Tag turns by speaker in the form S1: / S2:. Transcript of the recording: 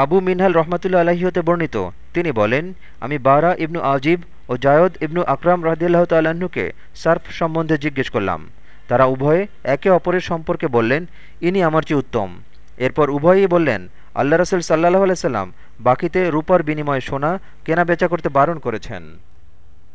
S1: আবু মিনহাল রহমতুল্লা আলাহি হতে বর্ণিত। তিনি বলেন, আমি বারা ইবনু আজিব ও জায়দ ইবনু আকরাম রাহদিল্লাহ তাল্লাহ্নকে সার্ফ সম্বন্ধে জিজ্ঞেস করলাম। তারা উভয়ে একে অপরের সম্পর্কে বললেন, ইনি আমার চেয়ে উত্তম। এরপর উভয়েই বললেন, আল্লাহ রসুল সাল্লাহ আলাইসাল্লাম বাকিতে রূপার বিনিময়ে সোনা কেনা বেচা করতে বারণ করেছেন।